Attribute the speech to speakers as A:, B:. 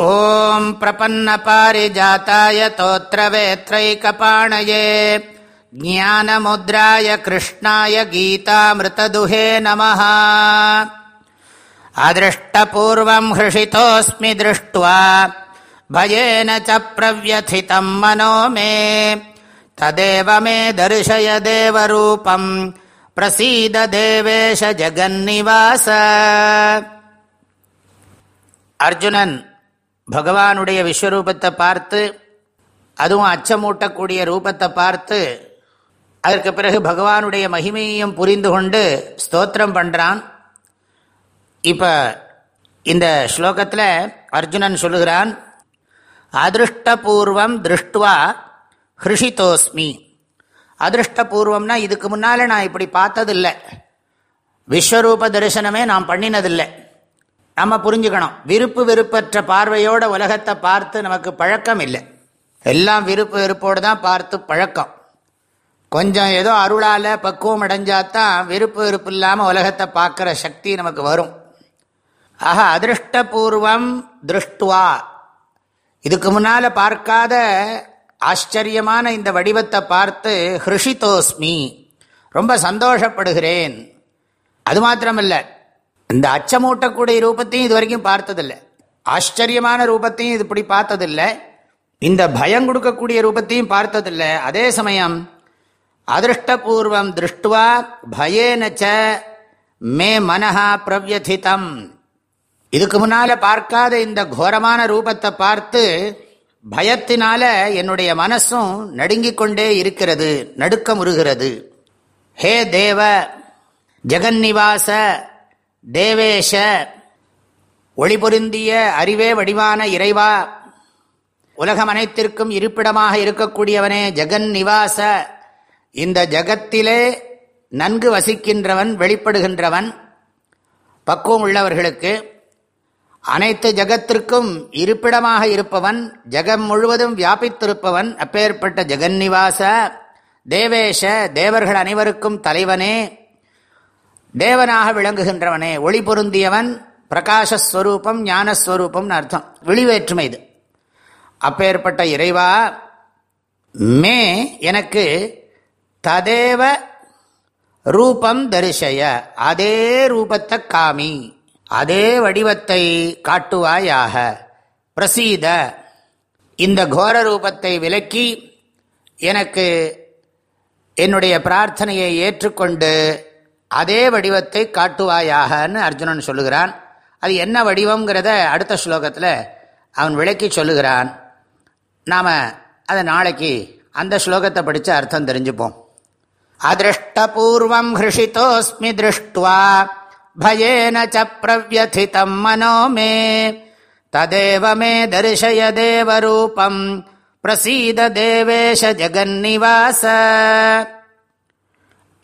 A: ॐ प्रपन्नपारिजाताय तोत्रवेत्रैकपाणये ज्ञानमुद्राय कृष्णाय गीतामृतदुहे नमः अदृष्टपूर्वं हृषितोऽस्मि दृष्ट्वा भयेन च प्रव्यथितं मनो मे तदेव मे दर्शय देवरूपं प्रसीद देवेश जगन्निवास अर्जुनन् பகவானுடைய விஸ்வரூபத்தை பார்த்து அதுவும் அச்சமூட்டக்கூடிய ரூபத்தை பார்த்து அதற்கு பிறகு பகவானுடைய மகிமையையும் புரிந்து கொண்டு ஸ்தோத்திரம் பண்ணுறான் இப்போ இந்த ஸ்லோகத்தில் அர்ஜுனன் சொல்லுகிறான் அதிருஷ்டபூர்வம் திருஷ்டுவா ஹிருஷிதோஸ்மி. அதிருஷ்டபூர்வம்னா இதுக்கு முன்னால் நான் இப்படி பார்த்ததில்லை. விஸ்வரூப தரிசனமே நான் பண்ணினதில்லை. நம்ம புரிஞ்சுக்கணும். விருப்பு வெறுப்பற்ற பார்வையோட உலகத்தை பார்த்து நமக்கு பழக்கம் இல்லை. எல்லாம் விருப்பு வெறுப்போடு தான் பார்த்து பழக்கம். கொஞ்சம் ஏதோ அருளால் பக்குவம் அடைஞ்சாதான் விருப்பு வெறுப்பு இல்லாமல் உலகத்தை பார்க்குற சக்தி நமக்கு வரும். ஆக அதிருஷ்டபூர்வம் திருஷ்டுவா. இதுக்கு முன்னால் பார்க்காத ஆச்சரியமான இந்த வடிவத்தை பார்த்து ஹிருஷிதோஸ்மி. ரொம்ப சந்தோஷப்படுகிறேன். அது மாத்திரமில்லை இந்த அச்சமூட்டக்கூடிய ரூபத்தையும் இது வரைக்கும் பார்த்ததில்லை. ஆச்சரியமான ரூபத்தையும் இது இப்படி பார்த்ததில்லை. இந்த பயம் கொடுக்கக்கூடிய ரூபத்தையும் பார்த்ததில்லை. அதே சமயம் அதிருஷ்டபூர்வம் திருஷ்டுவா பயேனச்ச மே மனஹா பிரவியதிதம். இதுக்கு முன்னால பார்க்காத இந்த கோரமான ரூபத்தை பார்த்து பயத்தினால என்னுடைய மனசும் நடுங்கிக் கொண்டே இருக்கிறது நடுக்கமுறுகிறது ஹே தேவ ஜெகன்னிவாச தேவேஷ ஒளிபொருந்திய அறிவே வடிவான இறைவா உலகம் அனைத்திற்கும் இருப்பிடமாக இருக்கக்கூடியவனே ஜெகன் நிவாச இந்த ஜகத்திலே நன்கு வசிக்கின்றவன் வெளிப்படுகின்றவன் பக்குவம் உள்ளவர்களுக்கு அனைத்து ஜகத்திற்கும் இருப்பிடமாக இருப்பவன் ஜெகம் முழுவதும் வியாபித்திருப்பவன் அப்பேற்பட்ட ஜெகன்னிவாச தேவேஷ தேவர்கள் அனைவருக்கும் தலைவனே. தேவனாக விளங்குகின்றவனே ஒளி பொருந்தியவன் பிரகாஷஸ்வரூபம் ஞானஸ்வரூபம்னு அர்த்தம். விழிவேற்றுமை இது. அப்பேற்பட்ட இறைவா மே எனக்கு ததேவ ரூபம் தரிசய அதே ரூபத்தை காமி அதே வடிவத்தை காட்டுவாயாக. பிரசீத இந்த கோர ரூபத்தை விலக்கி எனக்கு என்னுடைய பிரார்த்தனையை ஏற்றுக்கொண்டு அதே வடிவத்தை காட்டுவாயாகன்னு அர்ஜுனன் சொல்லுகிறான். அது என்ன வடிவங்கிறத அடுத்த ஸ்லோகத்தில் அவன் விளக்கி சொல்லுகிறான். நாம் அதை நாளைக்கு அந்த ஸ்லோகத்தை படித்து அர்த்தம் தெரிஞ்சுப்போம். அதிருஷ்டபூர்வம் ஹிருஷிதோஸ்மி திருஷ்டுவா பயேன ச பிரவியதிதம் ததேவமே ததேவ மே தரிசய தேவரூபம் பிரசீத தேவேஷ ஜெகன்னிவாச.